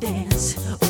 dance